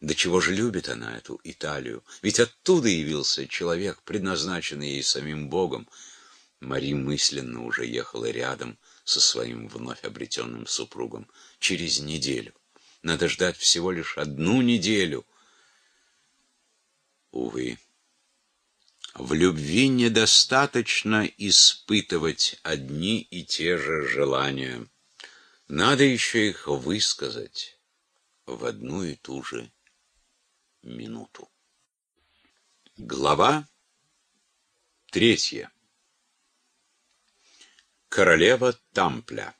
До чего же любит она эту Италию? Ведь оттуда явился человек, предназначенный ей самим Богом. Мари мысленно уже ехала рядом со своим вновь обретенным супругом. Через неделю. Надо ждать всего лишь одну неделю. Увы. В любви недостаточно испытывать одни и те же желания. Надо еще их высказать в одну и ту же минуту. Глава третья. Королева Тампля.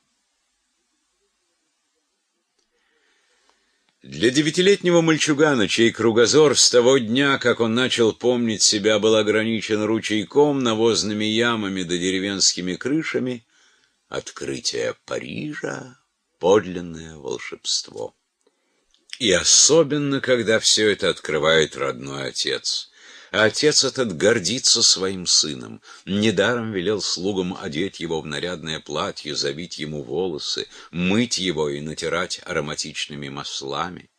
Для девятилетнего мальчугана, чей кругозор с того дня, как он начал помнить себя, был ограничен ручейком, навозными ямами да деревенскими крышами, открытие Парижа — подлинное волшебство. И особенно, когда все это открывает родной отец. А отец этот гордится своим сыном. Недаром велел слугам одеть его в нарядное платье, завить ему волосы, мыть его и натирать ароматичными маслами.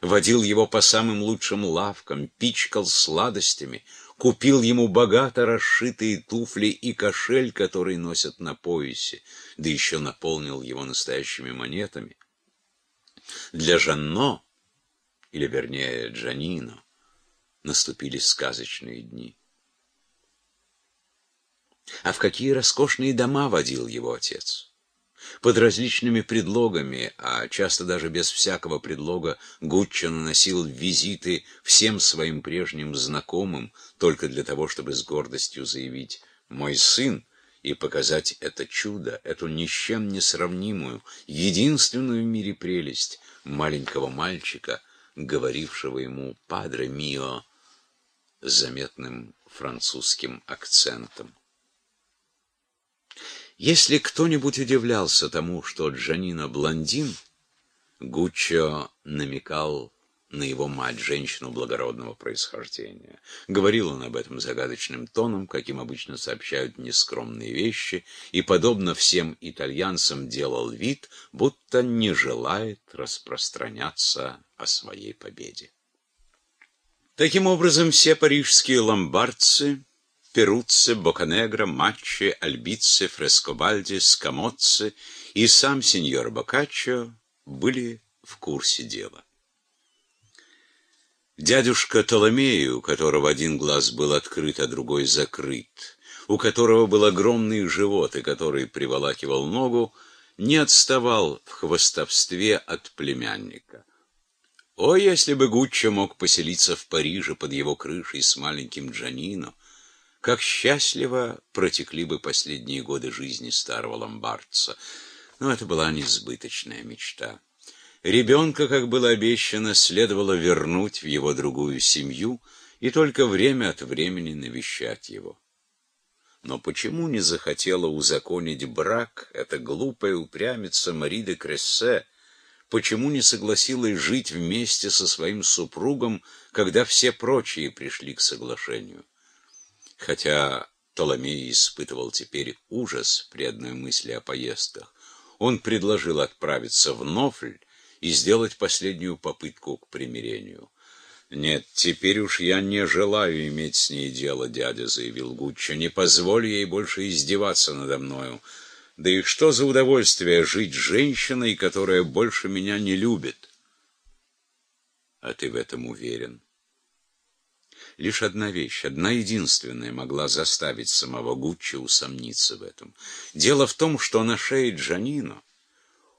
Водил его по самым лучшим лавкам, пичкал сладостями, купил ему богато расшитые туфли и кошель, который носят на поясе, да еще наполнил его настоящими монетами. Для Жанно, или вернее Джанино, наступили сказочные дни. А в какие роскошные дома водил его отец? Под различными предлогами, а часто даже без всякого предлога, Гуччо наносил визиты всем своим прежним знакомым, только для того, чтобы с гордостью заявить «мой сын» и показать это чудо, эту ни с чем не сравнимую, единственную в мире прелесть маленького мальчика, говорившего ему «Падре мио» с заметным французским акцентом. Если кто-нибудь удивлялся тому, что Джанина блондин, Гуччо намекал на его мать, женщину благородного происхождения. Говорил он об этом загадочным тоном, каким обычно сообщают нескромные вещи, и, подобно всем итальянцам, делал вид, будто не желает распространяться о своей победе. Таким образом, все парижские ломбардцы, перуцци, боканегро, матчи, альбицы, фрескобальди, скамоцци и сам сеньор Боккаччо были в курсе дела. Дядюшка Толомей, у которого один глаз был открыт, а другой закрыт, у которого был огромный живот и который приволакивал ногу, не отставал в хвостовстве от племянника. О, если бы Гуччо мог поселиться в Париже под его крышей с маленьким Джанино, как счастливо протекли бы последние годы жизни старого ломбардца. Но это была несбыточная мечта. Ребенка, как было обещано, следовало вернуть в его другую семью и только время от времени навещать его. Но почему не захотела узаконить брак эта глупая упрямица Мари де Крессе, почему не согласилась жить вместе со своим супругом, когда все прочие пришли к соглашению? Хотя Толомей испытывал теперь ужас при одной мысли о поездках, он предложил отправиться в Нофль, и сделать последнюю попытку к примирению. «Нет, теперь уж я не желаю иметь с ней дело, дядя», — заявил Гуччо. «Не позволь ей больше издеваться надо мною. Да и что за удовольствие жить женщиной, которая больше меня не любит?» «А ты в этом уверен?» Лишь одна вещь, одна единственная могла заставить самого Гуччо усомниться в этом. Дело в том, что на шее Джанино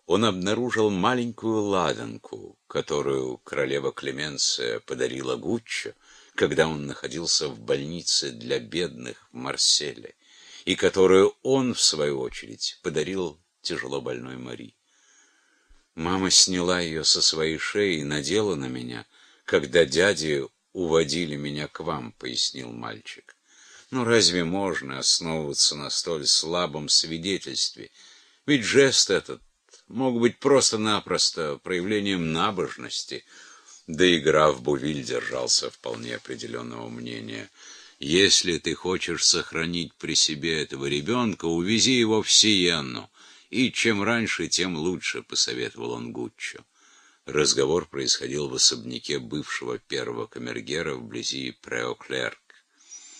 он обнаружил маленькую ладанку, которую королева Клеменция подарила Гуччо, когда он находился в больнице для бедных в Марселе, и которую он, в свою очередь, подарил тяжело больной Мари. Мама сняла ее со своей шеи и надела на меня, когда дяди уводили меня к вам, — пояснил мальчик. Ну разве можно основываться на столь слабом свидетельстве? Ведь жест этот мог быть просто-напросто проявлением набожности, да и граф Бувиль держался вполне определенного мнения. Если ты хочешь сохранить при себе этого ребенка, увези его в Сиенну, и чем раньше, тем лучше, — посоветовал он Гуччо. Разговор происходил в особняке бывшего первого камергера вблизи Преоклер.